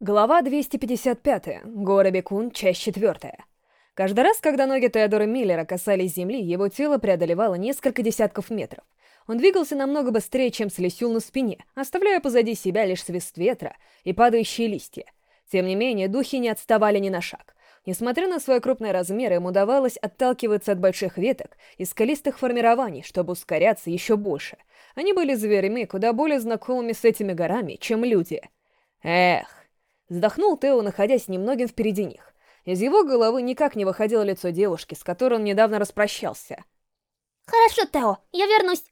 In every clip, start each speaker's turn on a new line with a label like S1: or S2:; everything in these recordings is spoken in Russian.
S1: Глава 255. Гора Бекун, часть 4. Каждый раз, когда ноги Теодора Миллера касались земли, его тело преодолевало несколько десятков метров. Он двигался намного быстрее, чем Слесюл на спине, оставляя позади себя лишь свист ветра и падающие листья. Тем не менее, духи не отставали ни на шаг. Несмотря на свои крупные размеры, им удавалось отталкиваться от больших веток и скалистых формирований, чтобы ускоряться еще больше. Они были зверями, куда более знакомыми с этими горами, чем люди. Эх, Вздохнул Тео, находясь немногим впереди них. Из его головы никак не выходило лицо девушки, с которой он недавно распрощался.
S2: «Хорошо, Тео, я вернусь!»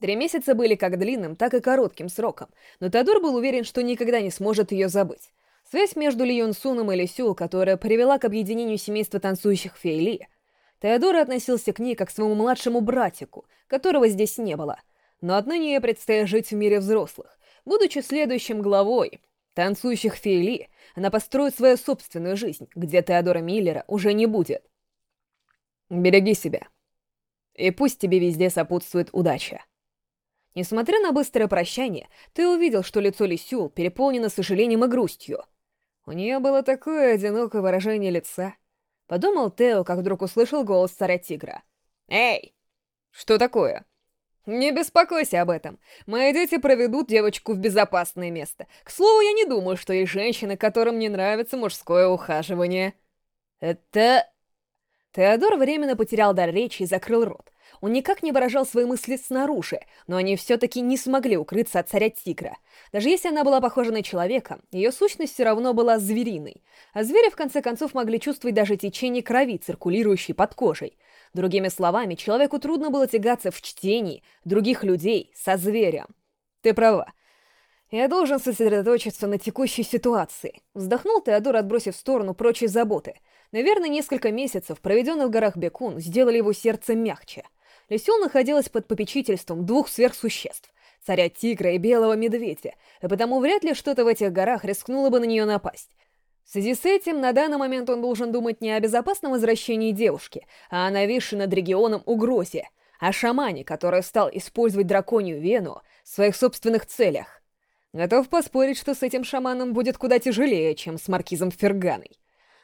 S1: Три месяца были как длинным, так и коротким сроком, но Теодор был уверен, что никогда не сможет ее забыть. Связь между Ли Юн Суном и Ли Сюл, которая привела к объединению семейства танцующих фейли, Теодор относился к ней как к своему младшему братику, которого здесь не было. Но отныне ей предстоит жить в мире взрослых, будучи следующим главой танцующих фейли, она построит свою собственную жизнь, где Теодора Миллера уже не будет. Береги себя. И пусть тебе везде сопутствует удача. Несмотря на быстрое прощание, ты увидел, что лицо Лисюл переполнено сожалением и грустью. У нее было такое одинокое выражение лица. Подумал Тео, как вдруг услышал голос царя тигра. «Эй! Что такое?» «Не беспокойся об этом. Мои дети проведут девочку в безопасное место. К слову, я не думаю, что есть женщины, которым не нравится мужское ухаживание». «Это...» Теодор временно потерял дар речи и закрыл рот. Он никак не выражал свои мысли снаружи, но они все-таки не смогли укрыться от царя тигра. Даже если она была похожа на человека, ее сущность все равно была звериной. А звери, в конце концов, могли чувствовать даже течение крови, циркулирующей под кожей. Другими словами, человеку трудно было тягаться в чтении других людей со зверем. Ты права. Я должен сосредоточиться на текущей ситуации. Вздохнул Теодор, отбросив в сторону прочие заботы. Наверное, несколько месяцев, проведенных в горах Бекун, сделали его сердце мягче. Лисел находилась под попечительством двух сверхсуществ — царя тигра и белого медведя, и потому вряд ли что-то в этих горах рискнуло бы на нее напасть. В связи с этим, на данный момент он должен думать не о безопасном возвращении девушки, а о нависшей над регионом угрозе, о шамане, который стал использовать драконью вену в своих собственных целях. Готов поспорить, что с этим шаманом будет куда тяжелее, чем с маркизом Ферганой.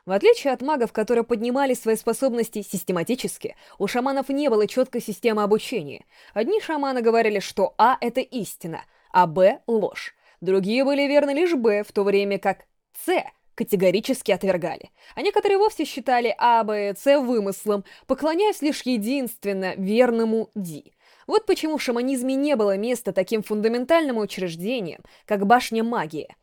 S1: В отличие от магов, которые поднимали свои способности систематически, у шаманов не было четкой системы обучения. Одни шаманы говорили, что А — это истина, а Б — ложь. Другие были верны лишь Б, в то время как С категорически отвергали. А некоторые вовсе считали А, Б и С вымыслом, поклоняясь лишь единственно верному Ди. Вот почему в шаманизме не было места таким фундаментальным учреждениям, как башня магии.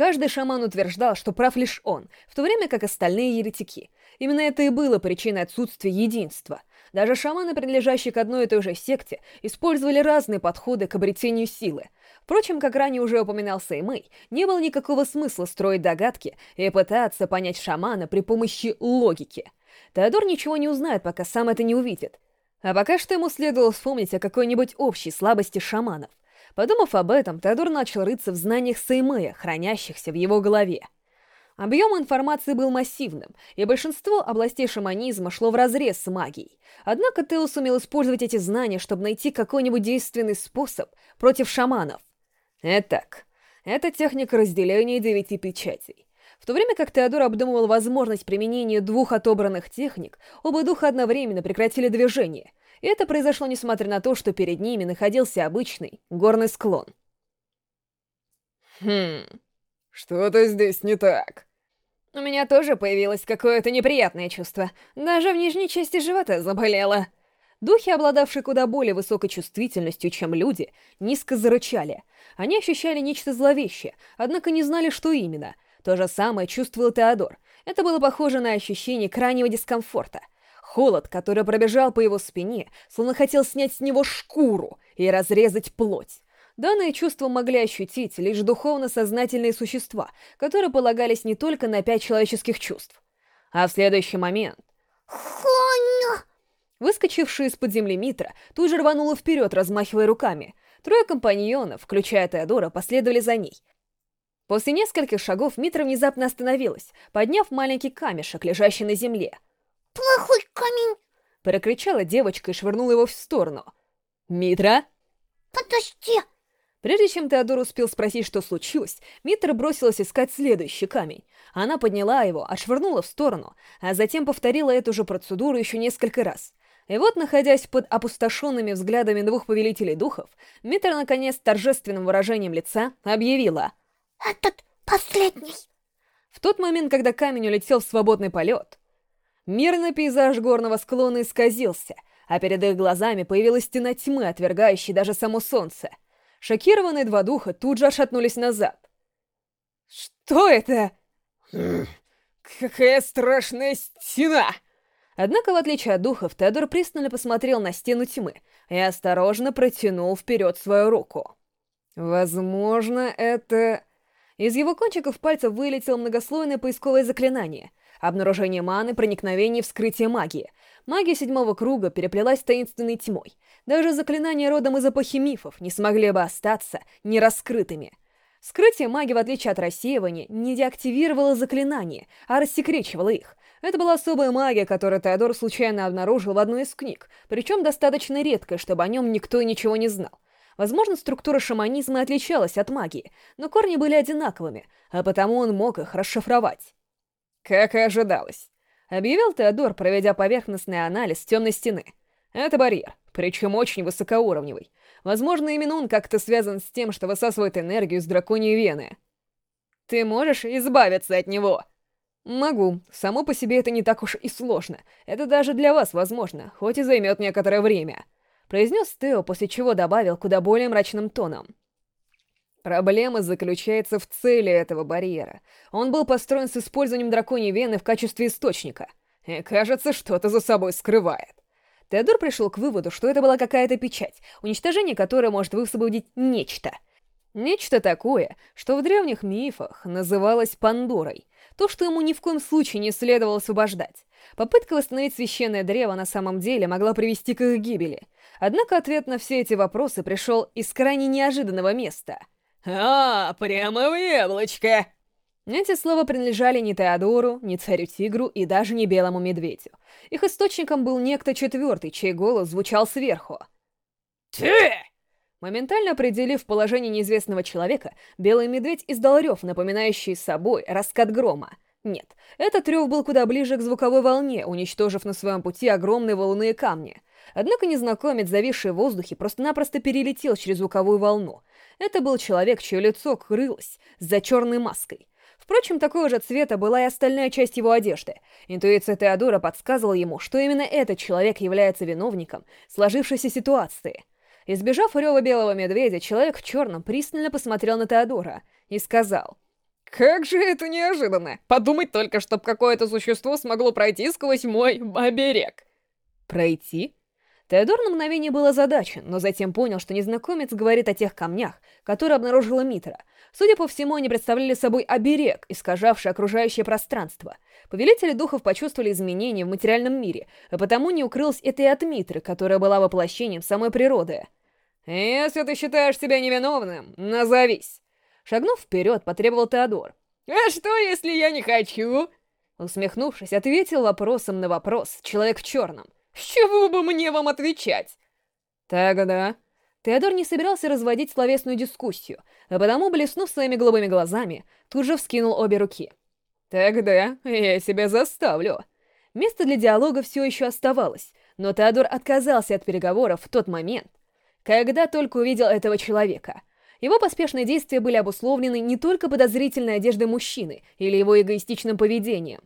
S1: Каждый шаман утверждал, что прав лишь он, в то время как остальные еретики. Именно это и было причиной отсутствия единства. Даже шаманы, принадлежащие к одной и той же секте, использовали разные подходы к обретению силы. Впрочем, как ранее уже упоминал Сеймэй, не было никакого смысла строить догадки и пытаться понять шамана при помощи логики. Теодор ничего не узнает, пока сам это не увидит. А пока что ему следовало вспомнить о какой-нибудь общей слабости шаманов. Подумав об этом, Теодор начал рыться в знаниях Сеймэя, хранящихся в его голове. Объем информации был массивным, и большинство областей шаманизма шло вразрез с магией. Однако Тео сумел использовать эти знания, чтобы найти какой-нибудь действенный способ против шаманов. Итак, это техника разделения девяти печатей. В то время как Теодор обдумывал возможность применения двух отобранных техник, оба духа одновременно прекратили движение, это произошло несмотря на то, что перед ними находился обычный горный склон.
S3: Хм, что-то здесь не так.
S1: У меня тоже появилось какое-то неприятное чувство. Даже в нижней части живота заболело. Духи, обладавшие куда более высокой чувствительностью, чем люди, низко зарычали. Они ощущали нечто зловещее, однако не знали, что именно. То же самое чувствовал Теодор. Это было похоже на ощущение крайнего дискомфорта. Холод, который пробежал по его спине, словно хотел снять с него шкуру и разрезать плоть. Данные чувства могли ощутить лишь духовно-сознательные существа, которые полагались не только на пять человеческих чувств. А в следующий момент...
S2: Хоня!
S1: Выскочившая из-под земли Митра тут же рванула вперед, размахивая руками. Трое компаньонов, включая Теодора, последовали за ней. После нескольких шагов Митра внезапно остановилась, подняв маленький камешек, лежащий на земле.
S2: «Плохой камень!»
S1: — прокричала девочка и швырнула его в сторону. «Митра!»
S2: «Подожди!»
S1: Прежде чем Теодор успел спросить, что случилось, Митра бросилась искать следующий камень. Она подняла его, отшвырнула в сторону, а затем повторила эту же процедуру еще несколько раз. И вот, находясь под опустошенными взглядами двух повелителей духов, Митра, наконец, торжественным выражением лица объявила
S2: Этот последний.
S1: В тот момент, когда камень улетел в свободный полет, мирный пейзаж горного склона исказился, а перед их глазами появилась стена тьмы, отвергающей даже само солнце. Шокированные два духа тут же отшатнулись назад. «Что это?»
S3: Какая страшная стена!
S1: Однако, в отличие от духов, Теодор пристально посмотрел на стену тьмы и осторожно протянул вперед свою руку. Возможно, это... Из его кончиков пальцев вылетело многослойное поисковое заклинание. Обнаружение маны, проникновение, вскрытие магии. Магия седьмого круга переплелась таинственной тьмой. Даже заклинания родом из эпохи мифов не смогли бы остаться нераскрытыми. Скрытие магии, в отличие от рассеивания, не деактивировало заклинания, а рассекречивало их. Это была особая магия, которую Теодор случайно обнаружил в одной из книг, причем достаточно редкая, чтобы о нем никто и ничего не знал. Возможно, структура шаманизма отличалась от магии, но корни были одинаковыми, а потому он мог их расшифровать. Как и ожидалось. Объявил Теодор, проведя поверхностный анализ темной стены. Это барьер, причем очень высокоуровневый. Возможно, именно он как-то связан с тем, что высасывает энергию с драконьей вены. Ты можешь избавиться от него? Могу. Само по себе это не так уж и сложно. Это даже для вас возможно, хоть и займет некоторое время. Произнес Тео, после чего добавил куда более мрачным тоном. Проблема заключается в цели этого барьера. Он был построен с использованием драконьей вены в качестве источника. И, кажется, что-то за собой скрывает. Теодор пришел к выводу, что это была какая-то печать, уничтожение которой может высвободить нечто. Нечто такое, что в древних мифах называлось Пандорой. То, что ему ни в коем случае не следовало освобождать. Попытка восстановить священное древо на самом деле могла привести к их гибели. Однако ответ на все эти вопросы пришел из крайне неожиданного места —
S3: «А, прямо в яблочко!»
S1: Эти слова принадлежали не Теодору, не Царю-Тигру и даже не Белому Медведю. Их источником был некто четвертый, чей голос звучал сверху.
S3: «Ты!»
S1: Моментально определив положение неизвестного человека, Белый Медведь издал рев, напоминающий собой раскат грома. Нет, этот рев был куда ближе к звуковой волне, уничтожив на своем пути огромные валуны и камни. Однако незнакомец, зависший в воздухе, просто-напросто перелетел через звуковую волну — это был человек, чье лицо крылось за черной маской. Впрочем, такого же цвета была и остальная часть его одежды. Интуиция Теодора подсказывала ему, что именно этот человек является виновником сложившейся ситуации. Избежав рева белого медведя, человек в черном пристально посмотрел на Теодора и сказал...
S3: «Как же это неожиданно! Подумать только, чтоб какое-то существо смогло пройти сквозь мой оберег!»
S1: «Пройти?» Теодор на мгновение был озадачен, но затем понял, что незнакомец говорит о тех камнях, которые обнаружила Митра. Судя по всему, они представляли собой оберег, искажавший окружающее пространство. Повелители духов почувствовали изменения в материальном мире, а потому не укрылось это и от Митры, которая была воплощением самой природы.
S3: «Если ты считаешь себя невиновным, назовись!»
S1: Шагнув вперед, потребовал Теодор.
S3: «А что, если я не хочу?»
S1: Усмехнувшись, ответил вопросом на вопрос человек в черном.
S3: С чего бы мне вам отвечать?
S1: Тогда... Теодор не собирался разводить словесную дискуссию, а потому, блеснув своими голубыми глазами, тут же вскинул обе руки.
S3: «Тогда я себя заставлю».
S1: Место для диалога все еще оставалось, но Теодор отказался от переговоров в тот момент, когда только увидел этого человека. Его поспешные действия были обусловлены не только подозрительной одеждой мужчины или его эгоистичным поведением,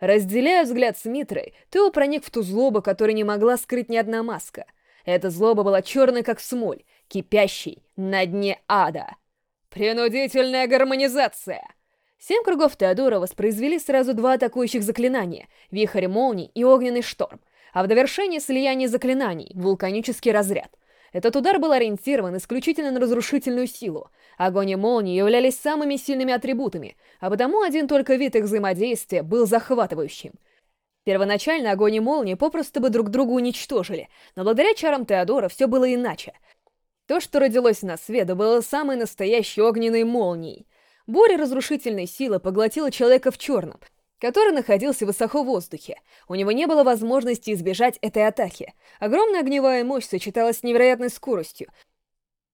S1: Разделяя взгляд с Митрой, Тео проник в ту злобу, которую не могла скрыть ни одна маска. Эта злоба была черной, как смоль, кипящей на дне ада.
S3: Принудительная гармонизация!
S1: Семь кругов Теодора воспроизвели сразу два атакующих заклинания — Вихрь молний и Огненный шторм, а в довершение слияние заклинаний — Вулканический разряд. Этот удар был ориентирован исключительно на разрушительную силу. Огонь и молнии являлись самыми сильными атрибутами, а потому один только вид их взаимодействия был захватывающим. Первоначально огонь и молнии попросту бы друг друга уничтожили, но благодаря чарам Теодора все было иначе. То, что родилось на свет, было самой настоящей огненной молнией. Буря разрушительной силы поглотила человека в черном — который находился высоко в воздухе. У него не было возможности избежать этой атаки. Огромная огневая мощь сочеталась с невероятной скоростью,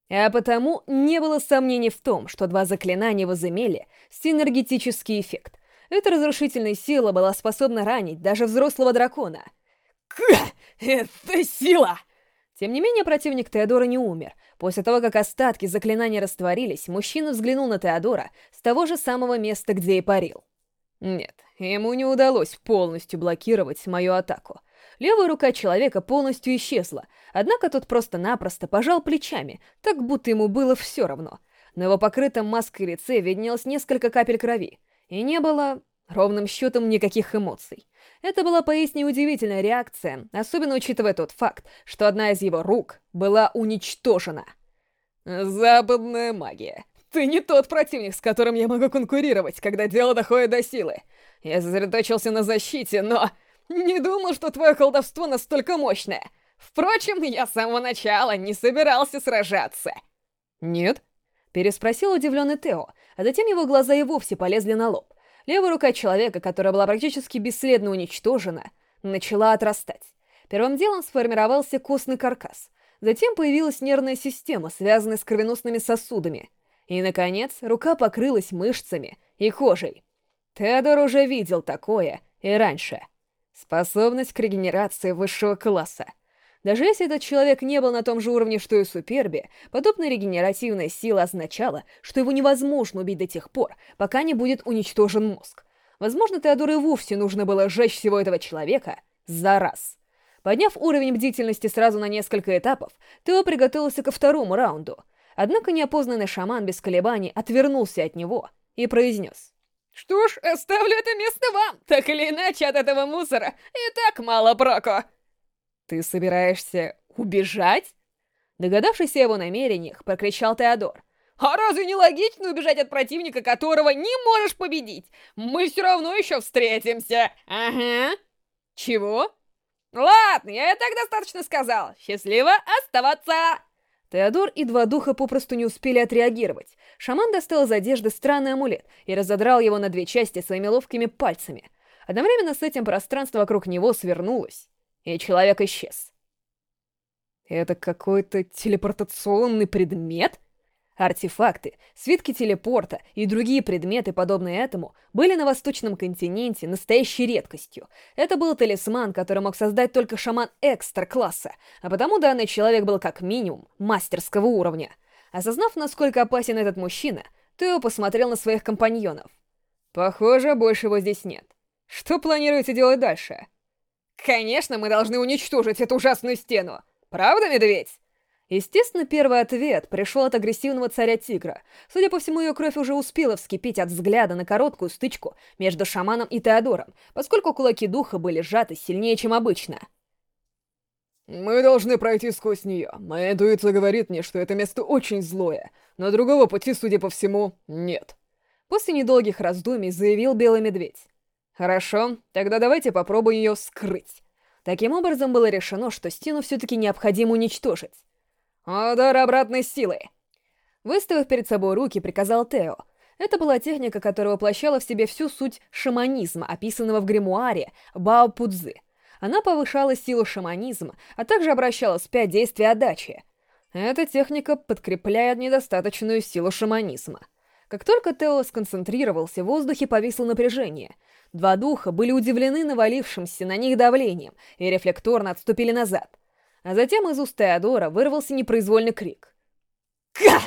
S1: А потому не было сомнений в том, что два заклинания возымели синергетический эффект. Эта разрушительная сила была способна ранить даже взрослого дракона.
S3: Ка! Это сила!
S1: Тем не менее, противник Теодора не умер. После того, как остатки заклинания растворились, мужчина взглянул на Теодора с того же самого места, где и парил. Нет, ему не удалось полностью блокировать мою атаку. Левая рука человека полностью исчезла, однако тот просто-напросто пожал плечами, так будто ему было все равно. На его покрытом маской лице виднелось несколько капель крови, и не было ровным счетом никаких эмоций. Это была поистине удивительная реакция, особенно учитывая тот факт, что одна из его рук была уничтожена.
S3: Западная магия. Ты не тот противник, с которым я могу конкурировать, когда дело доходит до силы. Я сосредоточился на защите, но... Не думал, что твое колдовство настолько мощное. Впрочем, я с самого начала не собирался сражаться.
S1: Нет? Переспросил удивленный Тео, а затем его глаза и вовсе полезли на лоб. Левая рука человека, которая была практически бесследно уничтожена, начала отрастать. Первым делом сформировался костный каркас. Затем появилась нервная система, связанная с кровеносными сосудами. И, наконец, рука покрылась мышцами и кожей. Теодор уже видел такое и раньше. Способность к регенерации высшего класса. Даже если этот человек не был на том же уровне, что и Суперби, подобная регенеративная сила означала, что его невозможно убить до тех пор, пока не будет уничтожен мозг. Возможно, Теодору и вовсе нужно было сжечь всего этого человека за раз. Подняв уровень бдительности сразу на несколько этапов, Тео приготовился ко второму раунду. Однако неопознанный шаман без колебаний отвернулся от него и произнес.
S3: Что ж, оставлю это место вам. Так или иначе, от этого мусора и так мало проку.
S1: Ты собираешься убежать? Догадавшись о его намерениях, прокричал Теодор.
S3: А разве не логично убежать от противника, которого не можешь победить? Мы все равно еще встретимся. Ага. Чего? Ладно, я и так достаточно сказал. Счастливо оставаться.
S1: Теодор и два духа попросту не успели отреагировать. Шаман достал из одежды странный амулет и разодрал его на две части своими ловкими пальцами. Одновременно с этим пространство вокруг него свернулось, и человек исчез. Это какой-то телепортационный предмет? Артефакты, свитки телепорта и другие предметы, подобные этому, были на Восточном континенте настоящей редкостью. Это был талисман, который мог создать только шаман экстра-класса, а потому данный человек был как минимум мастерского уровня. Осознав, насколько опасен этот мужчина, Тео посмотрел на своих компаньонов. Похоже, больше его здесь нет. Что планируете делать дальше?
S3: Конечно, мы должны уничтожить эту ужасную стену. Правда, медведь?
S1: Естественно, первый ответ пришел от агрессивного царя-тигра. Судя по всему, ее кровь уже успела вскипеть от взгляда на короткую стычку между шаманом и Теодором, поскольку кулаки духа были сжаты сильнее, чем обычно.
S4: «Мы должны пройти сквозь нее. Моя интуиция говорит мне, что это место очень злое, но другого пути, судя по всему, нет».
S1: После недолгих раздумий заявил Белый Медведь. «Хорошо, тогда давайте попробуем ее скрыть». Таким образом было решено, что стену все-таки необходимо уничтожить. «Удар обратной силы!» Выставив перед собой руки, приказал Тео. Это была техника, которая воплощала в себе всю суть шаманизма, описанного в гримуаре Бао Пудзы. Она повышала силу шаманизма, а также обращала вспять действия отдачи. Эта техника подкрепляет недостаточную силу шаманизма. Как только Тео сконцентрировался, в воздухе повисло напряжение. Два духа были удивлены навалившимся на них давлением и рефлекторно отступили назад — а затем из уст Теодора вырвался непроизвольный крик. «Ка!»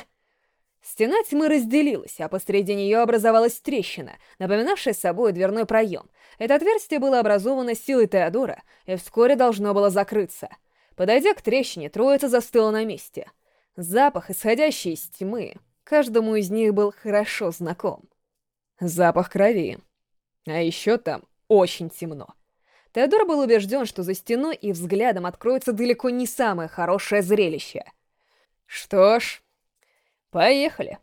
S1: Стена тьмы разделилась, а посреди нее образовалась трещина, напоминавшая собой дверной проем. Это отверстие было образовано силой Теодора и вскоре должно было закрыться. Подойдя к трещине, троица застыла на месте. Запах, исходящий из тьмы, каждому из них был хорошо знаком. Запах крови. А еще там очень темно. Теодор был убежден, что за стеной и взглядом откроется далеко не самое хорошее зрелище. «Что ж, поехали!»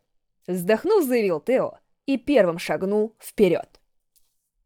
S1: Вздохнув, заявил Тео и первым шагнул вперед.